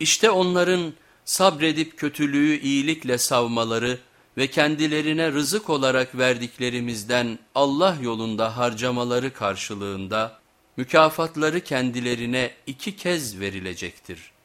İşte onların sabredip kötülüğü iyilikle savmaları ve kendilerine rızık olarak verdiklerimizden Allah yolunda harcamaları karşılığında mükafatları kendilerine iki kez verilecektir.